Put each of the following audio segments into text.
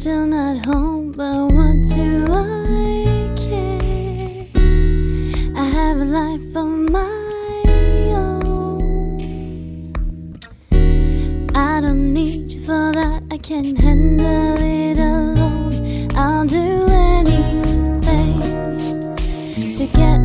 still not home, but what do I care? I have a life of my own. I don't need you for that, I can handle it alone. I'll do anything to get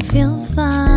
feel fine